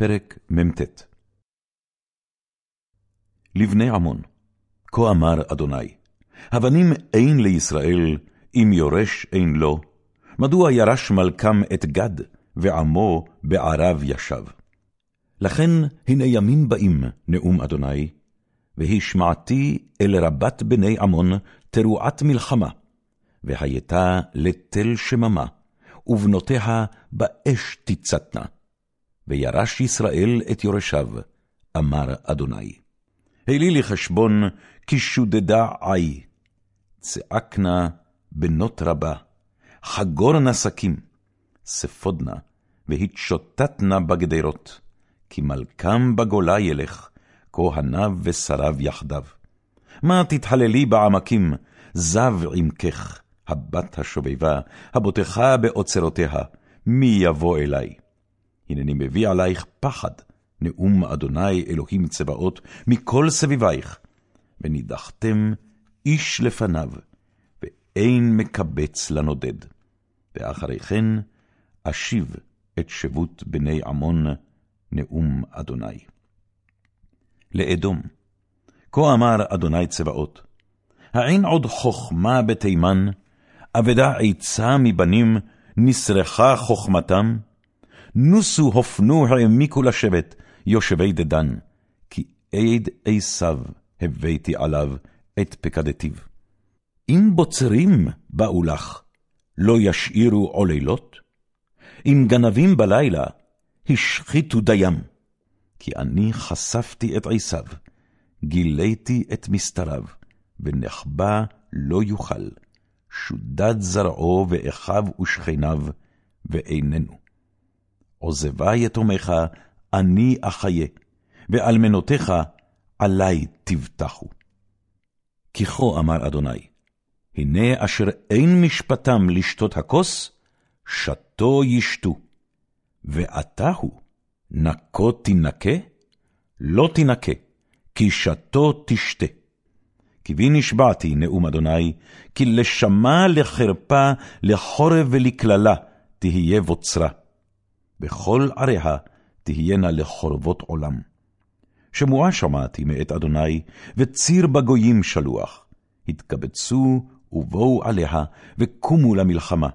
פרק מ"ט לבני עמון, כה אמר אדוני, הבנים אין לישראל, אם יורש אין לו, מדוע ירש מלכם את גד, ועמו בערב ישב? לכן הנה ימים באים, נאום אדוני, והשמעתי אל רבת בני עמון תרועת מלחמה, והייתה לתל שממה, ובנותיה באש תצתנה. וירש ישראל את יורשיו, אמר אדוני. העלי לי חשבון, כי שודדה עי. צעקנה בנות רבה, חגור נסקים, ספודנה, והתשוטטנה בגדרות, כי מלכם בגולה ילך, כהניו ושריו יחדיו. מה תתהללי בעמקים, זב עמקך, הבת השובבה, הבוטחה באוצרותיה, מי יבוא אלי? הנני מביא עלייך פחד, נאום אדוני אלוהים צבאות, מכל סביבייך, ונידחתם איש לפניו, ואין מקבץ לנודד. ואחרי כן אשיב את שבות בני עמון, נאום אדוני. לאדום, כה אמר אדוני צבאות, האין עוד חכמה בתימן, אבדה עצה מבנים, נסרחה חכמתם? נוסו הופנו העמיקו לשבת, יושבי דדן, כי עד עשיו הבאתי עליו את פקדתיו. אם בוצרים באו לך, לא ישאירו עוללות? אם גנבים בלילה, השחיתו דים. כי אני חשפתי את עשיו, גיליתי את מסתריו, ונחבא לא יוכל. שודד זרעו ואחיו ושכניו, ואיננו. עוזבה יתומך, אני אחיה, ואלמנותיך עלי תבטחו. כי כה אמר אדוני, הנה אשר אין משפטם לשתות הכוס, שתו ישתו. ואתה הוא, נקו תנקה? לא תנקה, כי שתו תשתה. כי בי נשבעתי, נאום אדוני, כי לשמה לחרפה, לחורב ולקללה, תהיה בוצרה. בכל עריה תהיינה לחורבות עולם. שמועה שמעתי מאת אדוני, וציר בגויים שלוח. התקבצו ובואו עליה, וקומו למלחמה.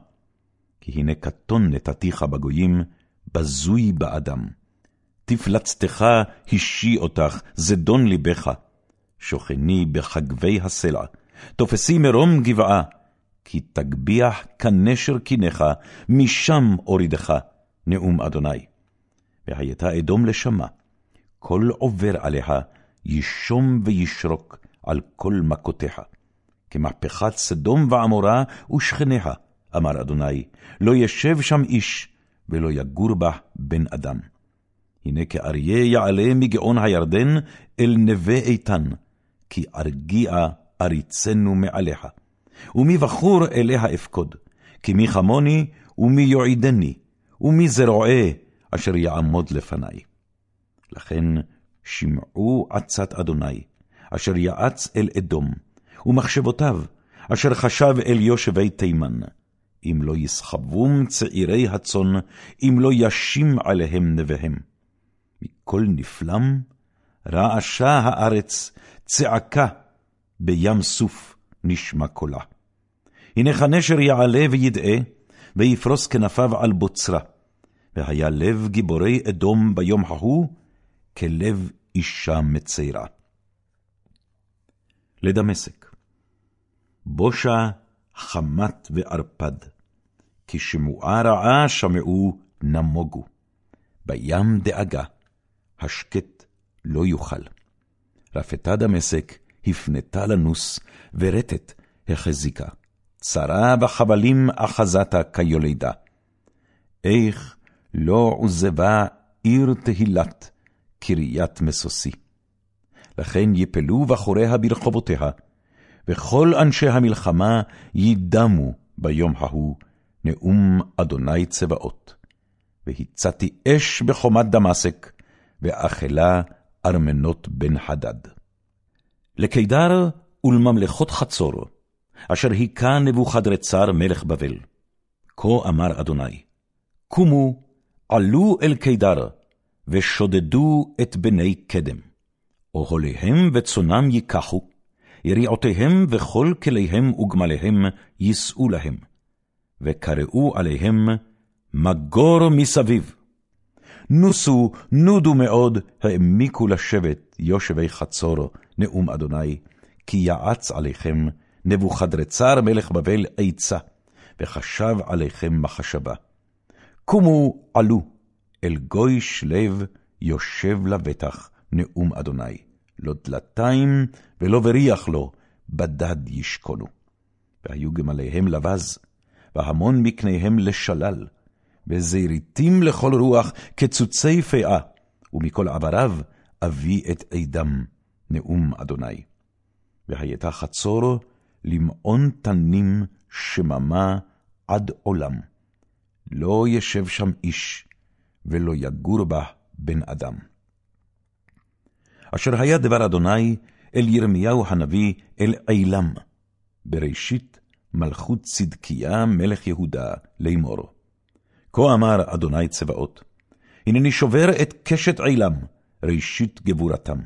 כי הנה קטון נתתיך בגויים, בזוי באדם. תפלצתך השי אותך, זדון לבך. שוכני בחגבי הסלע, תופסי מרום גבעה, כי תגביח כנשר קיניך, משם אורידך. נאום אדוני. והייתה אדום לשמה, כל עובר עליה ישום וישרוק על כל מכותיה. כמהפכת סדום ועמורה ושכניה, אמר אדוני, לא ישב שם איש, ולא יגור בה בן אדם. הנה כאריה יעלה מגאון הירדן אל נווה איתן, כי ארגיעה אריצנו מעליה. ומבחור אליה אפקוד, כי מי כמוני ומי יועידני, ומי זרועי אשר יעמוד לפני. לכן שמעו עצת אדוני, אשר יעץ אל אדום, ומחשבותיו, אשר חשב אל יושבי תימן, אם לא יסחבום צעירי הצאן, אם לא ישים עליהם נביהם. מכל נפלם, רעשה הארץ, צעקה, בים סוף נשמע קולה. הנה כנשר יעלה וידעה, ויפרוס כנפיו על בוצרה. והיה לב גיבורי אדום ביום ההוא, כלב אישה מציירה. לדמשק. בושה חמת וערפד, כי שמועה רעה שמעו נמוגו. בים דאגה, השקט לא יוכל. רפתה דמשק, הפנתה לנוס, ורטט החזיקה. צרה בחבלים אחזתה כיולדה. איך לא עוזבה עיר תהילת, קריית מסוסי. לכן יפלו בחוריה ברחובותיה, וכל אנשי המלחמה ידמו ביום ההוא, נאום אדוני צבאות. והצתי אש בחומת דמשק, ואכלה ארמנות בן חדד. לקידר ולממלכות חצור, אשר היכה נבוכדרצר מלך בבל. כה אמר אדוני, קומו, עלו אל קידר, ושודדו את בני קדם. אוהליהם וצונם ייקחו, יריעותיהם וכל כליהם וגמליהם יישאו להם, וקראו עליהם מגור מסביב. נוסו, נודו מאוד, העמיקו לשבת, יושבי חצור, נאום אדוני, כי יעץ עליכם נבוכדרצר מלך בבל עצה, וחשב עליכם מחשבה. קומו עלו, אל גויש לב יושב לבטח, נאום אדוני. לא דלתיים ולא בריח לו, בדד ישכונו. והיו גמליהם לבז, והמון מקניהם לשלל, וזיריתים לכל רוח כצוצי פאה, ומכל עבריו אביא את עדם, נאום אדוני. והייתה חצור למעון תנים שממה עד עולם. לא ישב שם איש, ולא יגור בה בן אדם. אשר היה דבר אדוני אל ירמיהו הנביא אל עילם, בראשית מלכות צדקיה מלך יהודה לאמור. כה אמר אדוני צבאות, הנני שובר את קשת עילם, ראשית גבורתם.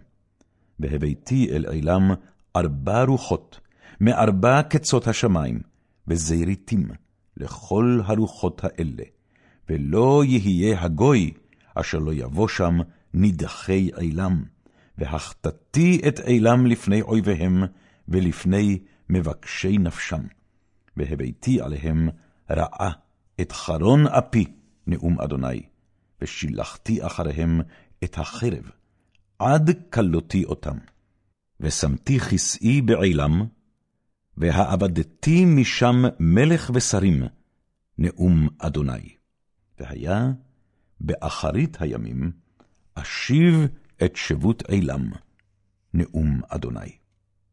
והבאתי אל עילם ארבע רוחות, מארבע קצות השמיים, וזיריתים לכל הרוחות האלה, ולא יהיה הגוי אשר לא יבוא שם נדחי עילם. והחטאתי את עילם לפני אויביהם, ולפני מבקשי נפשם. והבאתי עליהם רעה את חרון אפי, נאום אדוני, ושילחתי אחריהם את החרב, עד כלותי אותם. ושמתי כסאי בעילם, והאבדתי משם מלך ושרים, נאום אדוני. והיה באחרית הימים, אשיב את שבות עילם, נאום אדוני.